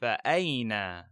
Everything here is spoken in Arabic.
فأين